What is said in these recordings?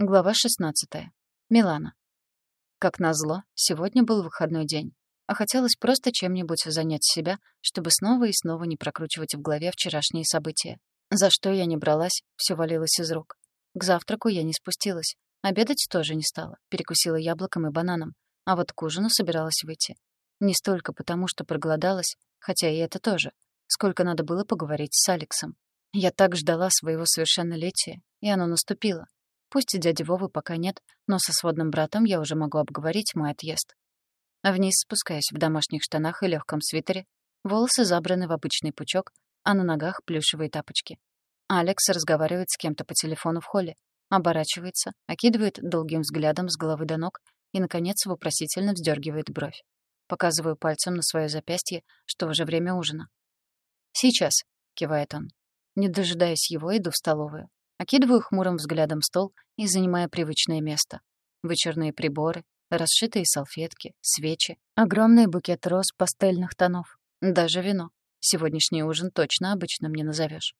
Глава 16. Милана. Как назло, сегодня был выходной день, а хотелось просто чем-нибудь занять себя, чтобы снова и снова не прокручивать в голове вчерашние события. За что я не бралась, все валилось из рук. К завтраку я не спустилась, обедать тоже не стала, перекусила яблоком и бананом, а вот к ужину собиралась выйти. Не столько потому, что проголодалась, хотя и это тоже, сколько надо было поговорить с Алексом. Я так ждала своего совершеннолетия, и оно наступило. Пусть и дяди Вовы пока нет, но со сводным братом я уже могу обговорить мой отъезд. Вниз спускаюсь в домашних штанах и легком свитере, волосы забраны в обычный пучок, а на ногах плюшевые тапочки. Алекс разговаривает с кем-то по телефону в холле, оборачивается, окидывает долгим взглядом с головы до ног и, наконец, вопросительно вздергивает бровь. Показываю пальцем на свое запястье, что уже время ужина. «Сейчас», — кивает он. Не дожидаясь его, иду в столовую. Окидываю хмурым взглядом стол и занимая привычное место. Вычерные приборы, расшитые салфетки, свечи, огромный букет роз пастельных тонов, даже вино. Сегодняшний ужин точно обычным не назовешь.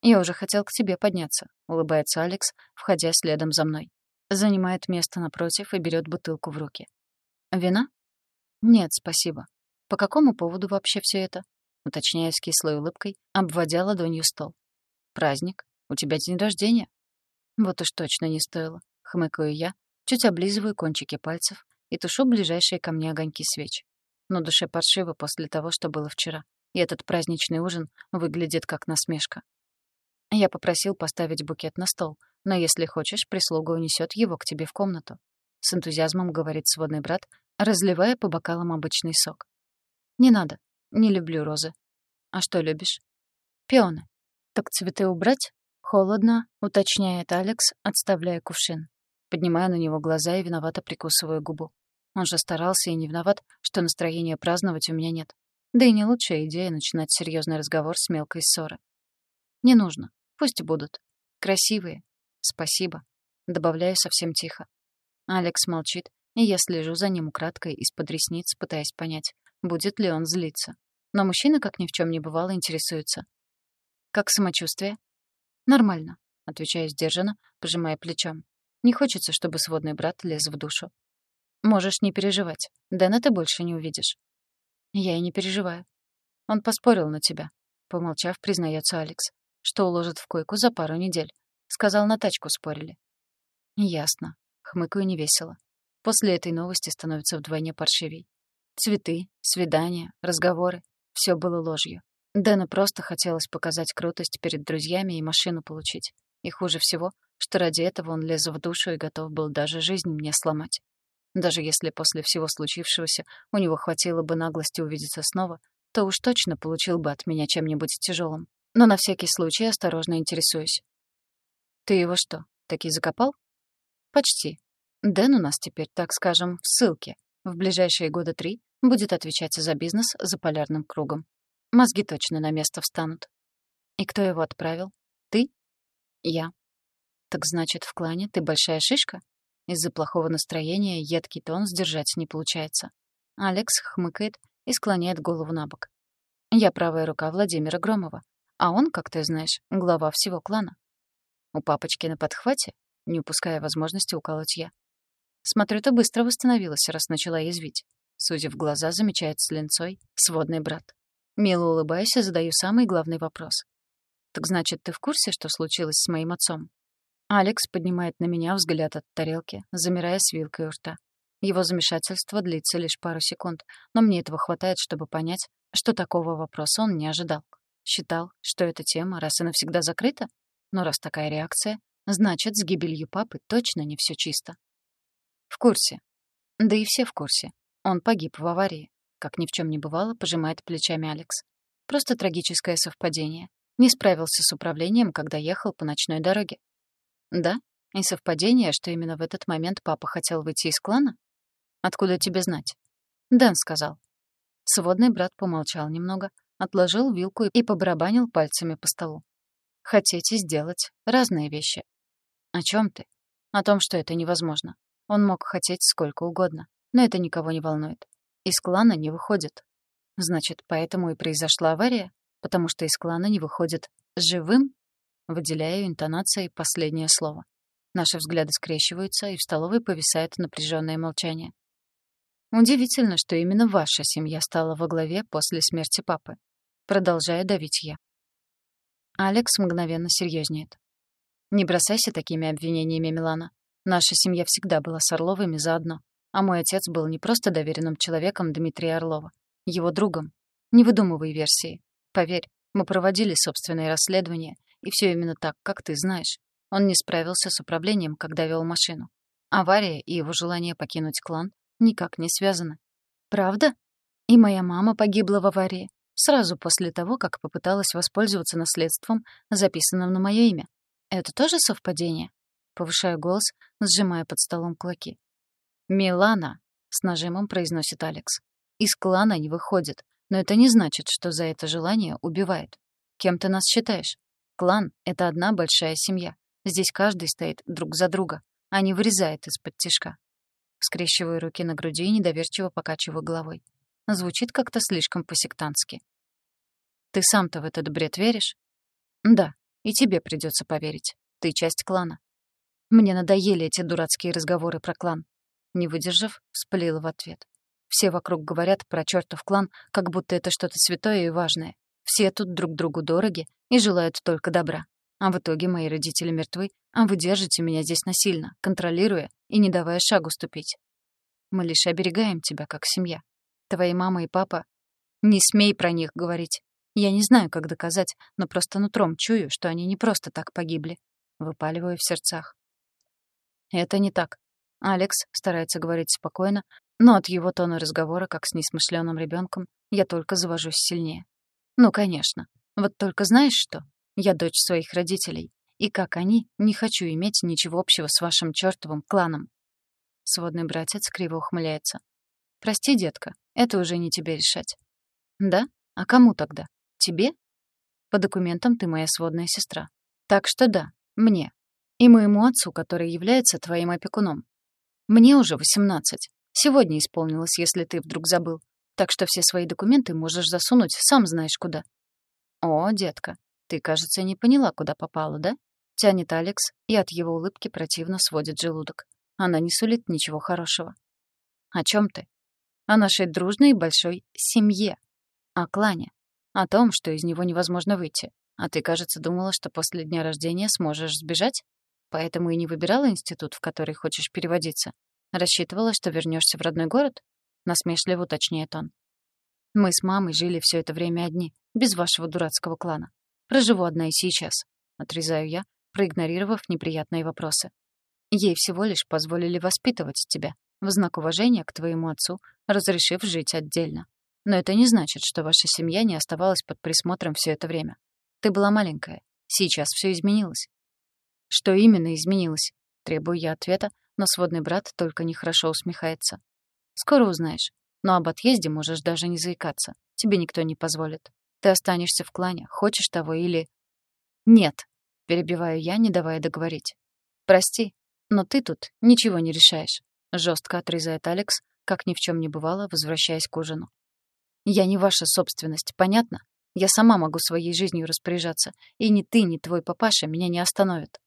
«Я уже хотел к тебе подняться», — улыбается Алекс, входя следом за мной. Занимает место напротив и берет бутылку в руки. «Вина?» «Нет, спасибо. По какому поводу вообще все это?» Уточняю с кислой улыбкой, обводя ладонью стол. «Праздник. У тебя день рождения?» Вот уж точно не стоило. Хмыкаю я, чуть облизываю кончики пальцев и тушу ближайшие ко мне огоньки свеч. Но душе паршиво после того, что было вчера, и этот праздничный ужин выглядит как насмешка. Я попросил поставить букет на стол, но если хочешь, прислуга унесет его к тебе в комнату. С энтузиазмом говорит сводный брат, разливая по бокалам обычный сок. Не надо, не люблю розы. А что любишь? Пионы. Так цветы убрать? «Холодно», — уточняет Алекс, отставляя кувшин. Поднимаю на него глаза и виновато прикусываю губу. Он же старался и не виноват, что настроения праздновать у меня нет. Да и не лучшая идея начинать серьезный разговор с мелкой ссоры. «Не нужно. Пусть будут. Красивые. Спасибо», — добавляю совсем тихо. Алекс молчит, и я слежу за ним украдкой из-под ресниц, пытаясь понять, будет ли он злиться. Но мужчина, как ни в чем не бывало, интересуется. «Как самочувствие?» «Нормально», — отвечаю сдержанно, пожимая плечом. «Не хочется, чтобы сводный брат лез в душу». «Можешь не переживать. Дэна ты больше не увидишь». «Я и не переживаю». «Он поспорил на тебя», — помолчав, признается Алекс, что уложит в койку за пару недель. Сказал, на тачку спорили. «Ясно», — хмыкаю невесело. После этой новости становится вдвойне паршивей. Цветы, свидания, разговоры — все было ложью. Дэну просто хотелось показать крутость перед друзьями и машину получить. И хуже всего, что ради этого он лез в душу и готов был даже жизнь мне сломать. Даже если после всего случившегося у него хватило бы наглости увидеться снова, то уж точно получил бы от меня чем-нибудь тяжелым. Но на всякий случай осторожно интересуюсь. «Ты его что, таки закопал?» «Почти. Дэн у нас теперь, так скажем, в ссылке. В ближайшие года три будет отвечать за бизнес за полярным кругом. Мозги точно на место встанут. И кто его отправил? Ты? Я. Так значит, в клане ты большая шишка? Из-за плохого настроения едкий тон сдержать не получается. Алекс хмыкает и склоняет голову на бок. Я правая рука Владимира Громова, а он, как ты знаешь, глава всего клана. У папочки на подхвате, не упуская возможности уколоть я. Смотрю, ты быстро восстановилась, раз начала язвить. Судя в глаза, замечает с линцой сводный брат. Мило улыбаясь, задаю самый главный вопрос. «Так значит, ты в курсе, что случилось с моим отцом?» Алекс поднимает на меня взгляд от тарелки, замирая с вилкой у рта. Его замешательство длится лишь пару секунд, но мне этого хватает, чтобы понять, что такого вопроса он не ожидал. Считал, что эта тема раз и навсегда закрыта? Но раз такая реакция, значит, с гибелью папы точно не все чисто. В курсе. Да и все в курсе. Он погиб в аварии. Как ни в чем не бывало, пожимает плечами Алекс. Просто трагическое совпадение. Не справился с управлением, когда ехал по ночной дороге. Да? И совпадение, что именно в этот момент папа хотел выйти из клана? Откуда тебе знать? Дэн сказал. Сводный брат помолчал немного, отложил вилку и побарабанил пальцами по столу. Хотите сделать разные вещи. О чем ты? О том, что это невозможно. Он мог хотеть сколько угодно, но это никого не волнует. Из клана не выходит. Значит, поэтому и произошла авария? Потому что из клана не выходит живым? Выделяю интонацией последнее слово. Наши взгляды скрещиваются, и в столовой повисает напряженное молчание. Удивительно, что именно ваша семья стала во главе после смерти папы. Продолжаю давить я. Алекс мгновенно серьезнеет. Не бросайся такими обвинениями, Милана. Наша семья всегда была с Орловыми заодно. А мой отец был не просто доверенным человеком Дмитрия Орлова, его другом. Не выдумывай версии. Поверь, мы проводили собственные расследования, и все именно так, как ты знаешь. Он не справился с управлением, когда вел машину. Авария и его желание покинуть клан никак не связаны. Правда? И моя мама погибла в аварии сразу после того, как попыталась воспользоваться наследством, записанным на мое имя. Это тоже совпадение? Повышаю голос, сжимая под столом кулаки. «Милана», — с нажимом произносит Алекс. «Из клана не выходит, но это не значит, что за это желание убивает. Кем ты нас считаешь? Клан — это одна большая семья. Здесь каждый стоит друг за друга, а не вырезает из-под тишка. Скрещиваю руки на груди и недоверчиво покачиваю головой. Звучит как-то слишком по-сектантски. Ты сам-то в этот бред веришь? Да, и тебе придется поверить. Ты часть клана. Мне надоели эти дурацкие разговоры про клан. Не выдержав, вспылила в ответ. Все вокруг говорят про чертов клан, как будто это что-то святое и важное. Все тут друг другу дороги и желают только добра. А в итоге мои родители мертвы, а вы держите меня здесь насильно, контролируя и не давая шагу ступить. Мы лишь оберегаем тебя как семья. Твои мама и папа... Не смей про них говорить. Я не знаю, как доказать, но просто нутром чую, что они не просто так погибли. Выпаливаю в сердцах. Это не так. Алекс старается говорить спокойно, но от его тона разговора, как с несмышленым ребенком, я только завожусь сильнее. Ну, конечно. Вот только знаешь что? Я дочь своих родителей, и как они, не хочу иметь ничего общего с вашим чертовым кланом. Сводный братец криво ухмыляется. Прости, детка, это уже не тебе решать. Да? А кому тогда? Тебе? По документам ты моя сводная сестра. Так что да, мне. И моему отцу, который является твоим опекуном. Мне уже восемнадцать. Сегодня исполнилось, если ты вдруг забыл. Так что все свои документы можешь засунуть сам знаешь куда. О, детка, ты, кажется, не поняла, куда попала, да? Тянет Алекс, и от его улыбки противно сводит желудок. Она не сулит ничего хорошего. О чем ты? О нашей дружной и большой семье. О клане. О том, что из него невозможно выйти. А ты, кажется, думала, что после дня рождения сможешь сбежать? Поэтому и не выбирала институт, в который хочешь переводиться. Рассчитывала, что вернешься в родной город? Насмешливо уточняет он. Мы с мамой жили все это время одни, без вашего дурацкого клана. Проживу одна и сейчас. Отрезаю я, проигнорировав неприятные вопросы. Ей всего лишь позволили воспитывать тебя, в знак уважения к твоему отцу, разрешив жить отдельно. Но это не значит, что ваша семья не оставалась под присмотром все это время. Ты была маленькая. Сейчас все изменилось. Что именно изменилось? Требую я ответа, но сводный брат только нехорошо усмехается. Скоро узнаешь. Но об отъезде можешь даже не заикаться. Тебе никто не позволит. Ты останешься в клане, хочешь того или... Нет, перебиваю я, не давая договорить. Прости, но ты тут ничего не решаешь. Жестко отрезает Алекс, как ни в чем не бывало, возвращаясь к ужину. Я не ваша собственность, понятно? Я сама могу своей жизнью распоряжаться, и ни ты, ни твой папаша меня не остановят.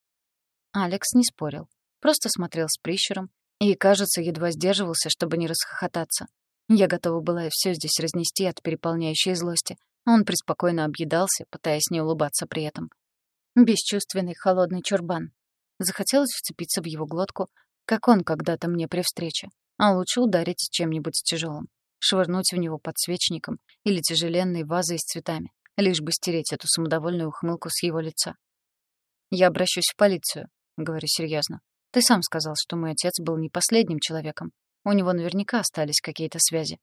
Алекс не спорил, просто смотрел с прищуром и, кажется, едва сдерживался, чтобы не расхохотаться. Я готова была все здесь разнести от переполняющей злости. Он преспокойно объедался, пытаясь не улыбаться при этом. Бесчувственный холодный чурбан. Захотелось вцепиться в его глотку, как он когда-то мне при встрече, а лучше ударить чем-нибудь тяжелым, швырнуть в него подсвечником или тяжеленной вазой с цветами, лишь бы стереть эту самодовольную ухмылку с его лица. «Я обращусь в полицию», — говорю серьезно. «Ты сам сказал, что мой отец был не последним человеком. У него наверняка остались какие-то связи».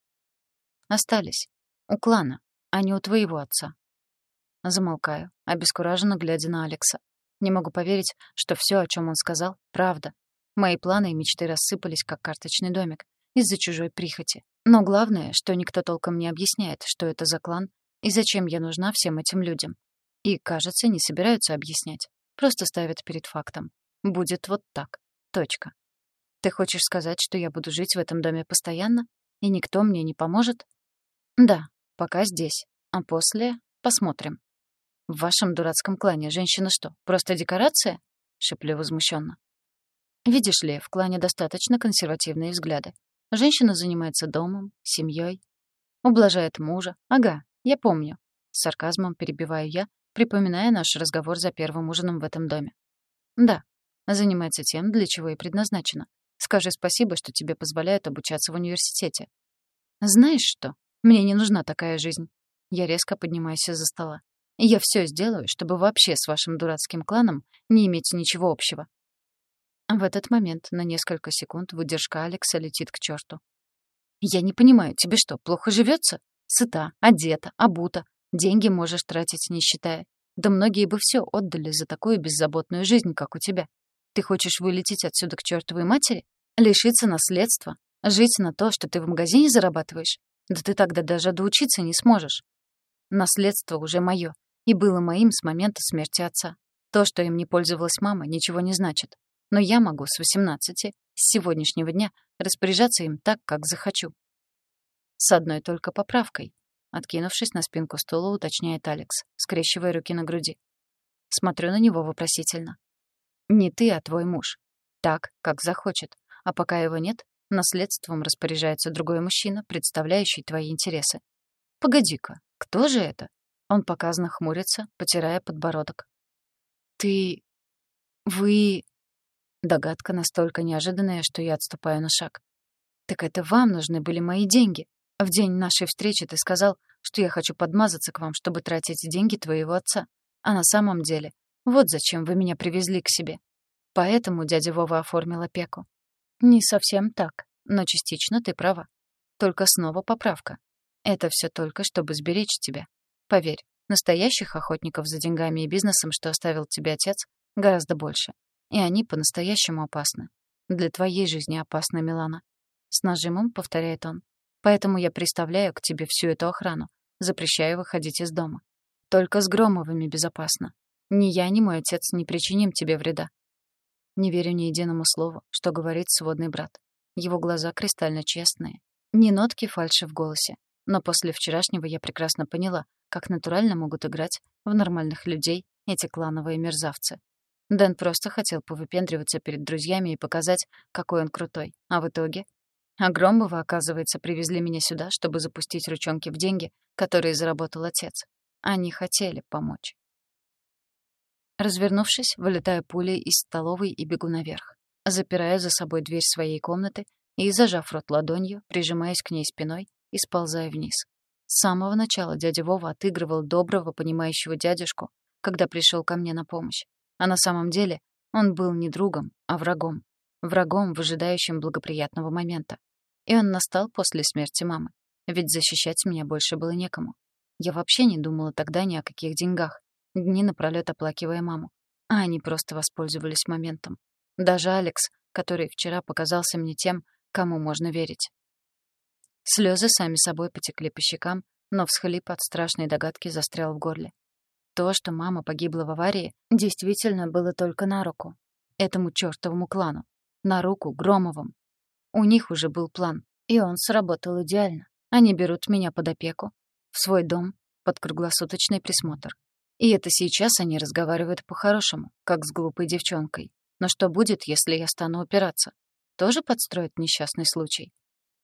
«Остались. У клана, а не у твоего отца». Замолкаю, обескураженно глядя на Алекса. Не могу поверить, что все, о чем он сказал, правда. Мои планы и мечты рассыпались, как карточный домик, из-за чужой прихоти. Но главное, что никто толком не объясняет, что это за клан и зачем я нужна всем этим людям. И, кажется, не собираются объяснять. Просто ставят перед фактом. Будет вот так. Точка. Ты хочешь сказать, что я буду жить в этом доме постоянно, и никто мне не поможет? Да, пока здесь. А после посмотрим. В вашем дурацком клане женщина что, просто декорация? Шеплю возмущенно. Видишь ли, в клане достаточно консервативные взгляды. Женщина занимается домом, семьей, ублажает мужа. Ага, я помню. С сарказмом перебиваю я, припоминая наш разговор за первым ужином в этом доме. Да, занимается тем, для чего и предназначена. Скажи спасибо, что тебе позволяют обучаться в университете. Знаешь что? Мне не нужна такая жизнь. Я резко поднимаюсь из-за стола. Я все сделаю, чтобы вообще с вашим дурацким кланом не иметь ничего общего. В этот момент на несколько секунд выдержка Алекса летит к черту. «Я не понимаю, тебе что, плохо живется? Сыта, одета, обута. Деньги можешь тратить, не считая. Да многие бы все отдали за такую беззаботную жизнь, как у тебя. Ты хочешь вылететь отсюда к чертовой матери? Лишиться наследства? Жить на то, что ты в магазине зарабатываешь? Да ты тогда даже доучиться не сможешь. Наследство уже мое и было моим с момента смерти отца. То, что им не пользовалась мама, ничего не значит. Но я могу с 18, с сегодняшнего дня, распоряжаться им так, как захочу. С одной только поправкой. Откинувшись на спинку стула, уточняет Алекс, скрещивая руки на груди. Смотрю на него вопросительно. Не ты, а твой муж. Так, как захочет. А пока его нет, наследством распоряжается другой мужчина, представляющий твои интересы. Погоди-ка, кто же это? Он показно хмурится, потирая подбородок. Ты... Вы... Догадка настолько неожиданная, что я отступаю на шаг. «Так это вам нужны были мои деньги. В день нашей встречи ты сказал, что я хочу подмазаться к вам, чтобы тратить деньги твоего отца. А на самом деле, вот зачем вы меня привезли к себе. Поэтому дядя Вова оформил опеку. Не совсем так, но частично ты права. Только снова поправка. Это все только, чтобы сберечь тебя. Поверь, настоящих охотников за деньгами и бизнесом, что оставил тебе отец, гораздо больше. И они по-настоящему опасны. Для твоей жизни опасны, Милана. С нажимом повторяет он. Поэтому я приставляю к тебе всю эту охрану. Запрещаю выходить из дома. Только с Громовыми безопасно. Ни я, ни мой отец не причиним тебе вреда. Не верю ни единому слову, что говорит сводный брат. Его глаза кристально честные. Ни нотки фальши в голосе. Но после вчерашнего я прекрасно поняла, как натурально могут играть в нормальных людей эти клановые мерзавцы. Дэн просто хотел повыпендриваться перед друзьями и показать, какой он крутой. А в итоге... Громова, оказывается, привезли меня сюда, чтобы запустить ручонки в деньги, которые заработал отец. Они хотели помочь. Развернувшись, вылетаю пулей из столовой и бегу наверх. Запираю за собой дверь своей комнаты и, зажав рот ладонью, прижимаясь к ней спиной и сползаю вниз. С самого начала дядя Вова отыгрывал доброго, понимающего дядюшку, когда пришел ко мне на помощь. А на самом деле он был не другом, а врагом. Врагом, выжидающим благоприятного момента. И он настал после смерти мамы. Ведь защищать меня больше было некому. Я вообще не думала тогда ни о каких деньгах, дни напролёт оплакивая маму. А они просто воспользовались моментом. Даже Алекс, который вчера показался мне тем, кому можно верить. Слезы сами собой потекли по щекам, но всхлип от страшной догадки застрял в горле. То, что мама погибла в аварии, действительно было только на руку. Этому чёртовому клану. На руку Громовым. У них уже был план, и он сработал идеально. Они берут меня под опеку, в свой дом, под круглосуточный присмотр. И это сейчас они разговаривают по-хорошему, как с глупой девчонкой. Но что будет, если я стану упираться? Тоже подстроят несчастный случай?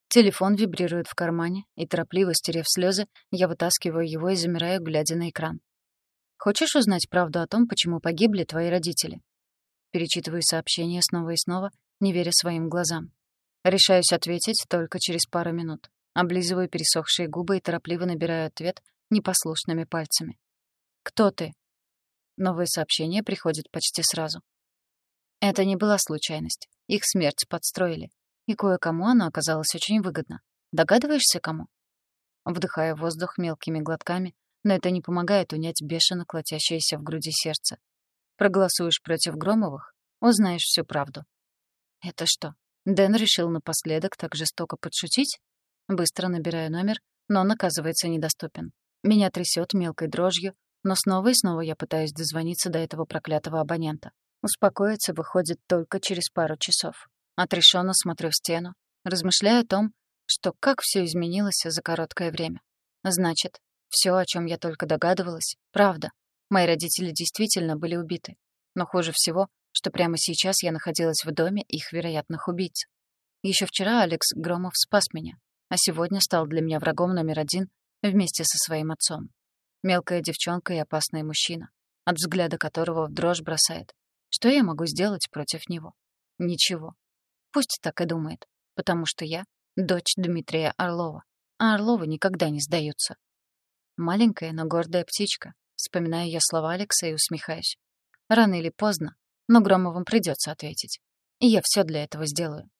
Телефон вибрирует в кармане, и торопливо стерев слезы, я вытаскиваю его и замираю, глядя на экран. Хочешь узнать правду о том, почему погибли твои родители?» Перечитываю сообщение снова и снова, не веря своим глазам. Решаюсь ответить только через пару минут. Облизываю пересохшие губы и торопливо набираю ответ непослушными пальцами. «Кто ты?» Новое сообщение приходит почти сразу. Это не была случайность. Их смерть подстроили. И кое-кому она оказалась очень выгодна. Догадываешься, кому? Вдыхая воздух мелкими глотками, но это не помогает унять бешено колотящееся в груди сердце. Проголосуешь против Громовых — узнаешь всю правду. Это что, Дэн решил напоследок так жестоко подшутить? Быстро набираю номер, но он оказывается недоступен. Меня трясет мелкой дрожью, но снова и снова я пытаюсь дозвониться до этого проклятого абонента. Успокоиться выходит только через пару часов. Отрешенно смотрю в стену, размышляю о том, что как все изменилось за короткое время. Значит, все, о чем я только догадывалась, правда. Мои родители действительно были убиты. Но хуже всего, что прямо сейчас я находилась в доме их вероятных убийц. Еще вчера Алекс Громов спас меня, а сегодня стал для меня врагом номер один вместе со своим отцом. Мелкая девчонка и опасный мужчина, от взгляда которого в дрожь бросает. Что я могу сделать против него? Ничего. Пусть так и думает, потому что я — дочь Дмитрия Орлова, а Орловы никогда не сдаются. Маленькая, но гордая птичка. Вспоминаю я слова Алекса и усмехаюсь. Рано или поздно, но Громовым придется ответить. И я все для этого сделаю.